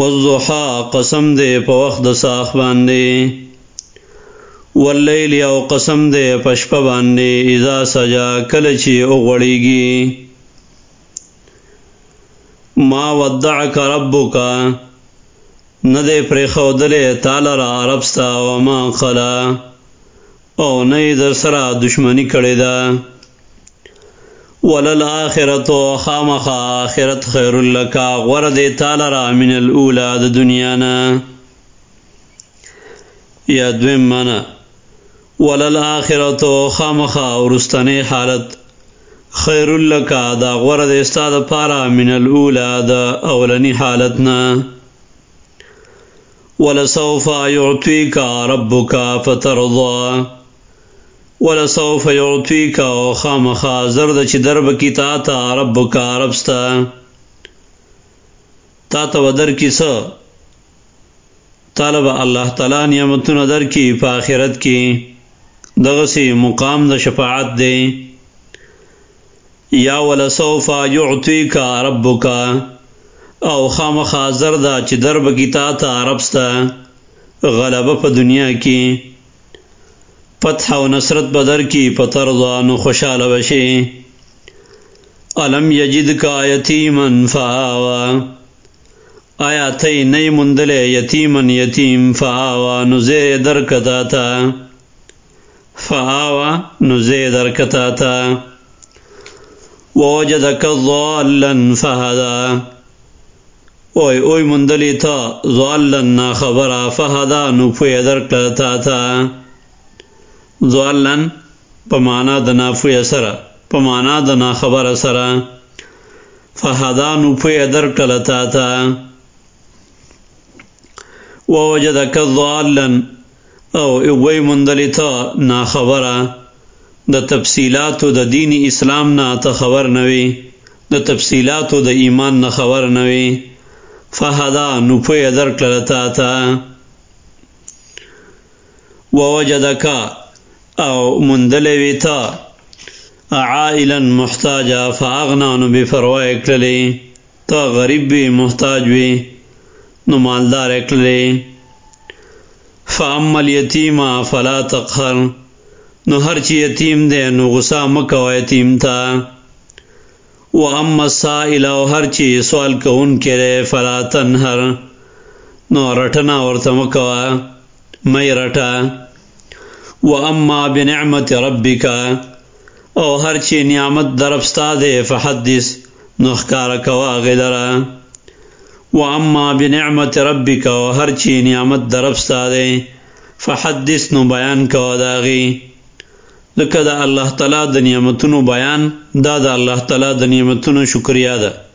والضحى قسم دے پوخد ساخ باندے. واللیل او قسم دے پشپ باندے. اذا سجا کلچی اغڑی گی ما ودعک ربک نه ندے پر خودلې تعالی خودلے تالر عربستا وما خلا. او نئی در سرا دشمنی کڑے دا. ولل آخرت و خام خا آخرت خیر الکا غرد تالرا من الاولا د دنیا نا یا دویم مانا ولل آخرت و خام خا ارستان حالت خیر الکا دا غرد استاد پارا من الاولا دا اولنی حالتنا. ولسوف يعطيك ربك فترضى. ولسوف يعطيك وخامخ زرد چ درب کی تا تا رب کا ربستا تا تا ودر کی س طالب اللہ تعالی نعمت نظر کی فاخرت کی؟ دغسی مقام د شفاعت دے یا ولسوف يعطيك ربك او خامخ زرد چ درب کی تا تا ربستا غلبہ پ دنیا کی. فتح و نصرت بدر کی، پتر نو خوشحال وشی علم یجد کا یتیمن فاوا آیا تھئی نئی مندلے یتیمن یتیم فاوا نزے در کتا تھا فاوا نزے در کتا تھا وجدک ضالن فہدا۔ اوئی اوئی مندلی تھا ضالن نا خبر فہدا نو پھوئے در کتا تھا زوالن پمانا دنا فی اثر پمانا دنا خبر اثر فہدا نفی ادر کلتا تھا وجدک ضالن، او اوی مندلی تھا نا خبر د تفصیلات د دین اسلام نا ته خبر نوی د تفصیلات د ایمان نہ خبر نوی فہدا نفی ادر کلتا تھا وجدکا او مندل وی عائلا محتاجا فاغنا نو بے فروا اکلے تو غریب بھی محتاج بھی نو مالدار اکلے فامل یتیم فلا تقہر، نو ہر چی یتیم دے، نو غصہ مکو یتیم تھا وہ ام سائل او ہر چی سوال کو ان کے رے فلا تنہر، نو رٹنا اور تمکوا میں رٹا۔ وہ اما بنعمت ربی کا او ہر چی نعمت درفستا دے فحدث نخکار کوا غدرا وہ اما بنعمت ربی کا ہر چی نعمت درفستا دے فحدث نو بیان کوا داغی۔ لکہ دا اللہ تعالیٰ د نعمتونو بیان، دا دا اللہ تعالیٰ د نعمتونو شکریہ دا۔